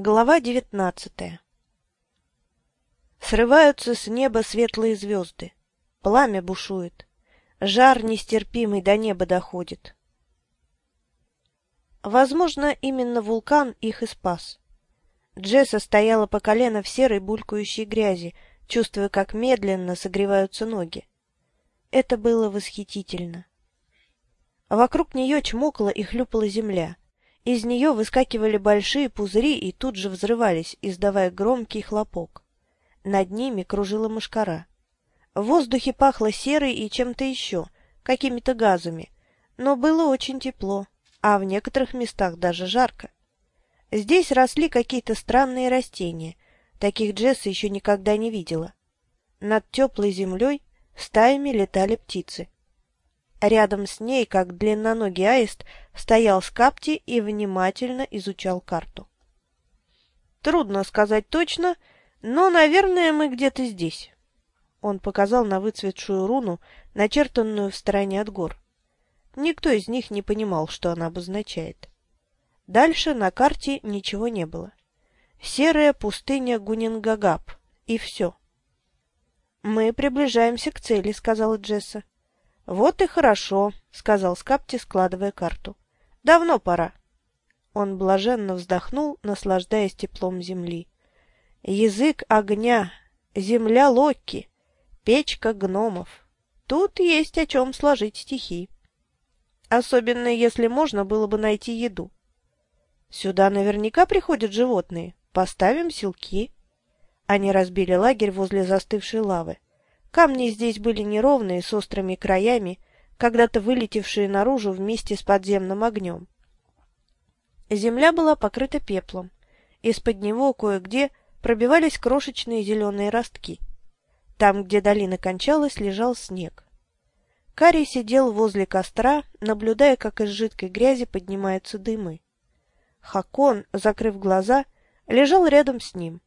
Глава девятнадцатая Срываются с неба светлые звезды. Пламя бушует. Жар нестерпимый до неба доходит. Возможно, именно вулкан их и спас. Джесса стояла по колено в серой булькающей грязи, чувствуя, как медленно согреваются ноги. Это было восхитительно. Вокруг нее чмокала и хлюпала земля. Из нее выскакивали большие пузыри и тут же взрывались, издавая громкий хлопок. Над ними кружила мошкара. В воздухе пахло серой и чем-то еще, какими-то газами, но было очень тепло, а в некоторых местах даже жарко. Здесь росли какие-то странные растения, таких Джесса еще никогда не видела. Над теплой землей стаями летали птицы. Рядом с ней, как длинноногий аист, стоял Скапти и внимательно изучал карту. «Трудно сказать точно, но, наверное, мы где-то здесь». Он показал на выцветшую руну, начертанную в стороне от гор. Никто из них не понимал, что она обозначает. Дальше на карте ничего не было. Серая пустыня Гунингагап. И все. «Мы приближаемся к цели», — сказала Джесса. «Вот и хорошо», — сказал Скапти, складывая карту. «Давно пора». Он блаженно вздохнул, наслаждаясь теплом земли. «Язык огня, земля Локи, печка гномов. Тут есть о чем сложить стихи. Особенно, если можно было бы найти еду. Сюда наверняка приходят животные. Поставим селки». Они разбили лагерь возле застывшей лавы. Камни здесь были неровные, с острыми краями, когда-то вылетевшие наружу вместе с подземным огнем. Земля была покрыта пеплом. Из-под него кое-где пробивались крошечные зеленые ростки. Там, где долина кончалась, лежал снег. Карий сидел возле костра, наблюдая, как из жидкой грязи поднимаются дымы. Хакон, закрыв глаза, лежал рядом с ним.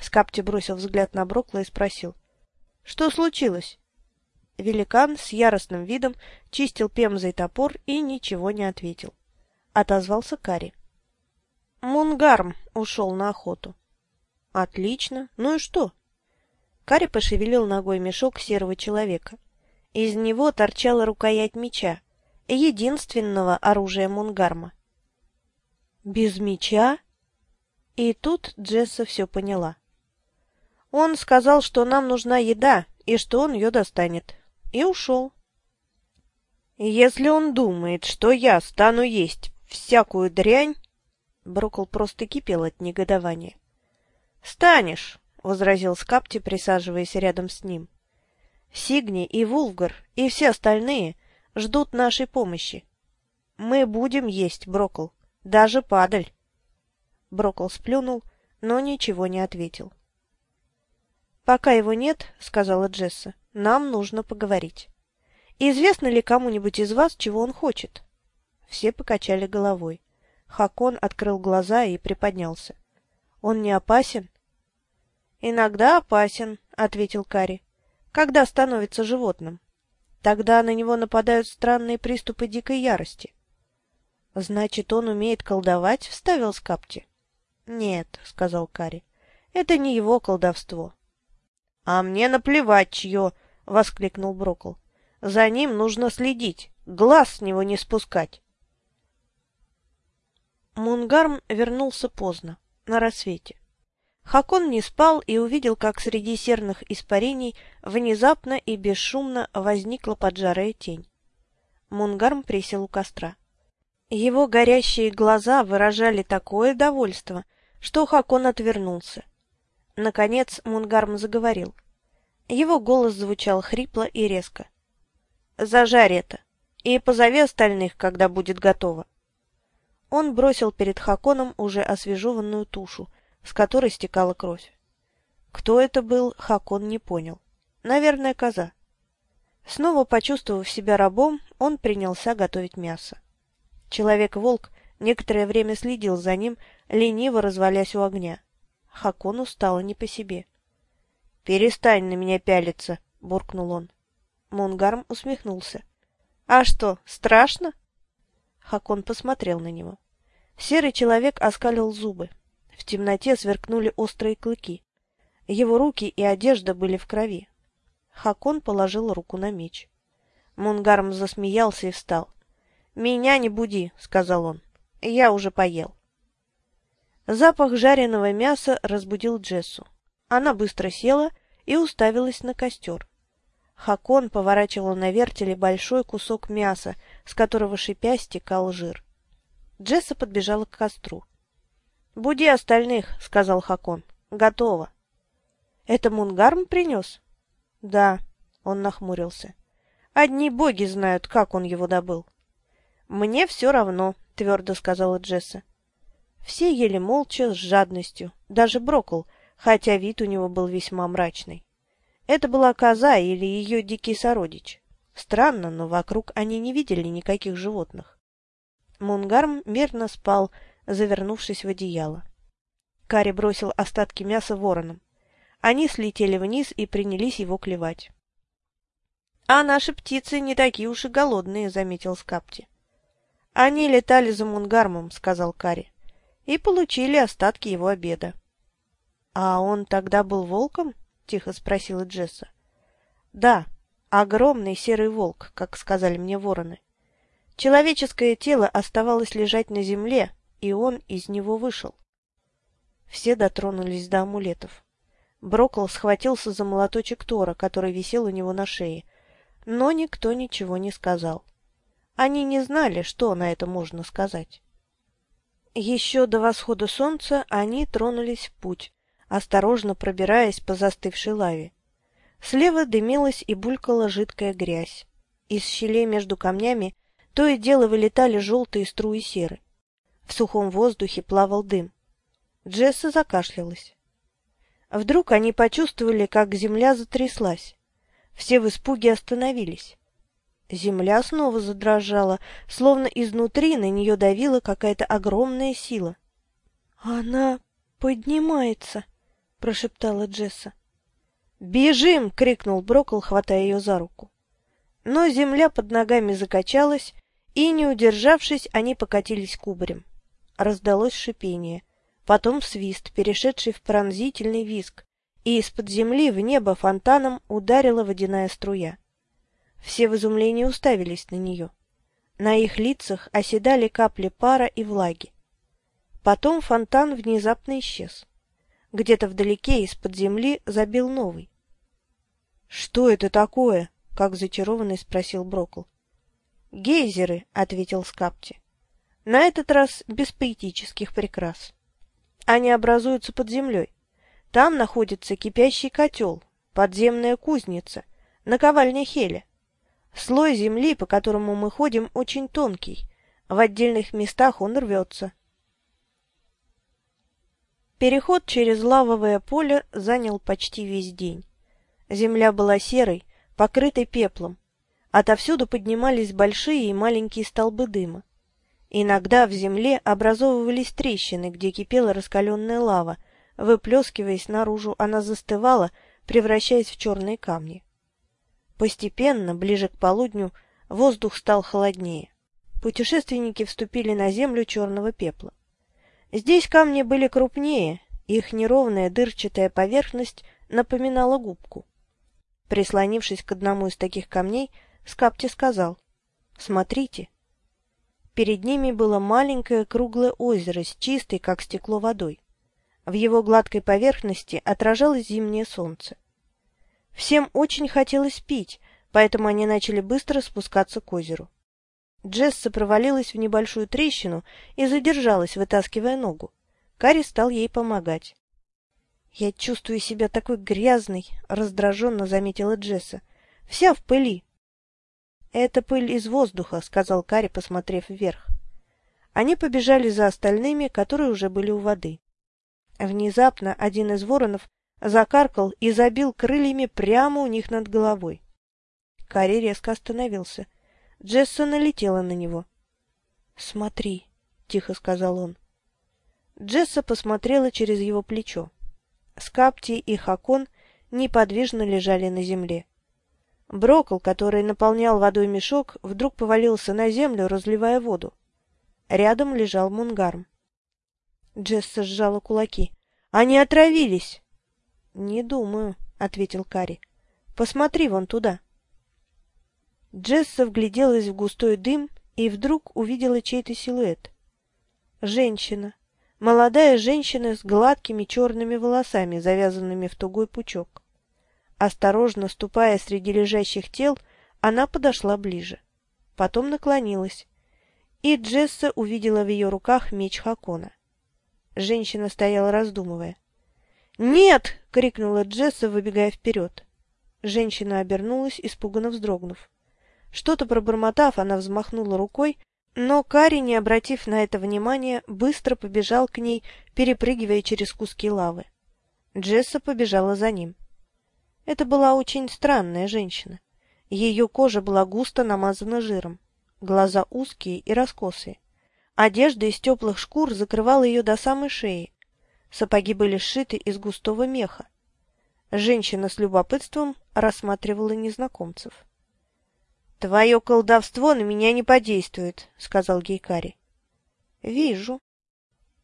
Скапти бросил взгляд на Брокла и спросил. Что случилось? Великан с яростным видом чистил пемзой топор и ничего не ответил. Отозвался Кари. Мунгарм ушел на охоту. Отлично. Ну и что? Кари пошевелил ногой мешок серого человека. Из него торчала рукоять меча, единственного оружия Мунгарма. Без меча? И тут Джесса все поняла. Он сказал, что нам нужна еда, и что он ее достанет. И ушел. Если он думает, что я стану есть всякую дрянь... Брокол просто кипел от негодования. — Станешь, — возразил Скапти, присаживаясь рядом с ним. — Сигни и Вулфгар и все остальные ждут нашей помощи. Мы будем есть, Брокол, даже падаль. Брокол сплюнул, но ничего не ответил. «Пока его нет, — сказала Джесса, — нам нужно поговорить. Известно ли кому-нибудь из вас, чего он хочет?» Все покачали головой. Хакон открыл глаза и приподнялся. «Он не опасен?» «Иногда опасен», — ответил Кари. «Когда становится животным. Тогда на него нападают странные приступы дикой ярости». «Значит, он умеет колдовать?» — вставил Скапти. «Нет», — сказал Кари, — «это не его колдовство. — А мне наплевать, чье! — воскликнул Брокл. — За ним нужно следить, глаз с него не спускать. Мунгарм вернулся поздно, на рассвете. Хакон не спал и увидел, как среди серных испарений внезапно и бесшумно возникла поджарая тень. Мунгарм присел у костра. Его горящие глаза выражали такое довольство, что Хакон отвернулся. Наконец Мунгарм заговорил. Его голос звучал хрипло и резко. «Зажарь это, и позови остальных, когда будет готово». Он бросил перед Хаконом уже освежеванную тушу, с которой стекала кровь. Кто это был, Хакон не понял. Наверное, коза. Снова почувствовав себя рабом, он принялся готовить мясо. Человек-волк некоторое время следил за ним, лениво развалясь у огня. Хакону стало не по себе. — Перестань на меня пялиться, — буркнул он. Мунгарм усмехнулся. — А что, страшно? Хакон посмотрел на него. Серый человек оскалил зубы. в темноте сверкнули острые клыки. Его руки и одежда были в крови. Хакон положил руку на меч. Мунгарм засмеялся и встал. «Меня не буди», — сказал он. «Я уже поел». Запах жареного мяса разбудил Джессу. Она быстро села и уставилась на костер. Хакон поворачивал на вертеле большой кусок мяса, с которого шипя стекал жир. Джесса подбежала к костру. — Буди остальных, — сказал Хакон. — Готово. — Это Мунгарм принес? — Да, — он нахмурился. — Одни боги знают, как он его добыл. — Мне все равно, — твердо сказала Джесса. Все ели молча, с жадностью, даже Брокл, хотя вид у него был весьма мрачный. Это была коза или ее дикий сородич. Странно, но вокруг они не видели никаких животных. Мунгарм мирно спал, завернувшись в одеяло. Кари бросил остатки мяса воронам. Они слетели вниз и принялись его клевать. — А наши птицы не такие уж и голодные, — заметил Скапти. — Они летали за Мунгармом, — сказал Кари, — и получили остатки его обеда. — А он тогда был волком? — тихо спросила Джесса. — Да, огромный серый волк, как сказали мне вороны. Человеческое тело оставалось лежать на земле, и он из него вышел. Все дотронулись до амулетов. Брокл схватился за молоточек Тора, который висел у него на шее, но никто ничего не сказал. Они не знали, что на это можно сказать. Еще до восхода солнца они тронулись в путь, осторожно пробираясь по застывшей лаве. Слева дымилась и булькала жидкая грязь. Из щелей между камнями то и дело вылетали желтые струи серы. В сухом воздухе плавал дым. Джесса закашлялась. Вдруг они почувствовали, как земля затряслась. Все в испуге остановились. Земля снова задрожала, словно изнутри на нее давила какая-то огромная сила. — Она поднимается, — прошептала Джесса. «Бежим!» — крикнул Брокл, хватая ее за руку. Но земля под ногами закачалась, и, не удержавшись, они покатились кубарем раздалось шипение, потом свист, перешедший в пронзительный визг, и из-под земли в небо фонтаном ударила водяная струя. Все в изумлении уставились на нее. На их лицах оседали капли пара и влаги. Потом фонтан внезапно исчез. Где-то вдалеке из-под земли забил новый. — Что это такое? — как зачарованный спросил Брокл. — Гейзеры, — ответил Скапти. На этот раз без поэтических прикрас. Они образуются под землей. Там находится кипящий котел, подземная кузница, наковальня Хеля. Слой земли, по которому мы ходим, очень тонкий. В отдельных местах он рвется. Переход через лавовое поле занял почти весь день. Земля была серой, покрытой пеплом. Отовсюду поднимались большие и маленькие столбы дыма. Иногда в земле образовывались трещины, где кипела раскаленная лава. Выплескиваясь наружу, она застывала, превращаясь в черные камни. Постепенно, ближе к полудню, воздух стал холоднее. Путешественники вступили на землю черного пепла. Здесь камни были крупнее, их неровная дырчатая поверхность напоминала губку. Прислонившись к одному из таких камней, Скапти сказал, «Смотрите, Перед ними было маленькое круглое озеро с чистой, как стекло, водой. В его гладкой поверхности отражалось зимнее солнце. Всем очень хотелось пить, поэтому они начали быстро спускаться к озеру. Джесса провалилась в небольшую трещину и задержалась, вытаскивая ногу. Кари стал ей помогать. — Я чувствую себя такой грязной, — раздраженно заметила Джесса. — Вся в пыли. «Это пыль из воздуха», — сказал Кари, посмотрев вверх. Они побежали за остальными, которые уже были у воды. Внезапно один из воронов закаркал и забил крыльями прямо у них над головой. Кари резко остановился. Джесса налетела на него. «Смотри», — тихо сказал он. Джесса посмотрела через его плечо. Скапти и Хакон неподвижно лежали на земле. Брокл, который наполнял водой мешок, вдруг повалился на землю, разливая воду. Рядом лежал Мунгарм. Джесса сжала кулаки. «Они отравились!» «Не думаю», — ответил Кари. «Посмотри вон туда». Джесса вгляделась в густой дым и вдруг увидела чей-то силуэт. Женщина. Молодая женщина с гладкими черными волосами, завязанными в тугой пучок. Осторожно ступая среди лежащих тел, она подошла ближе. Потом наклонилась. И Джесса увидела в ее руках меч Хакона. Женщина стояла, раздумывая. «Нет!» — крикнула Джесса, выбегая вперед. Женщина обернулась, испуганно вздрогнув. Что-то пробормотав, она взмахнула рукой, но Кари, не обратив на это внимания, быстро побежал к ней, перепрыгивая через куски лавы. Джесса побежала за ним. Это была очень странная женщина. Ее кожа была густо намазана жиром, глаза узкие и раскосые. Одежда из теплых шкур закрывала ее до самой шеи, Сапоги были сшиты из густого меха. Женщина с любопытством рассматривала незнакомцев. — Твое колдовство на меня не подействует, — сказал Гейкари. — Вижу.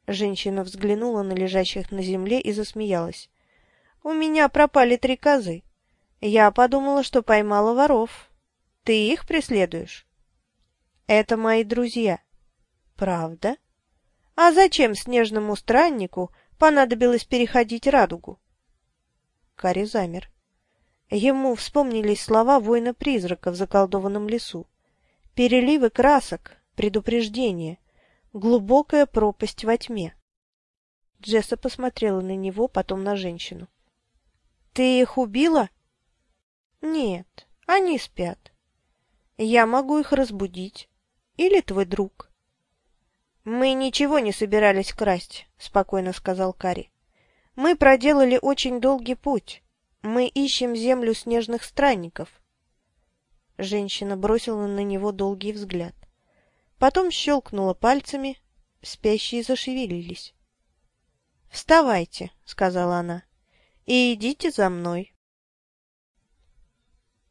Женщина взглянула на лежащих на земле и засмеялась. — У меня пропали три козы. Я подумала, что поймала воров. Ты их преследуешь? — Это мои друзья. — Правда? — А зачем снежному страннику понадобилось переходить радугу. Кари замер. Ему вспомнились слова воина-призрака в заколдованном лесу. Переливы красок, предупреждение, глубокая пропасть во тьме. Джесса посмотрела на него, потом на женщину. — Ты их убила? — Нет, они спят. Я могу их разбудить. Или твой друг. «Мы ничего не собирались красть», — спокойно сказал Кари. «Мы проделали очень долгий путь. Мы ищем землю снежных странников». Женщина бросила на него долгий взгляд. Потом щелкнула пальцами, спящие зашевелились. «Вставайте», — сказала она, — «и идите за мной».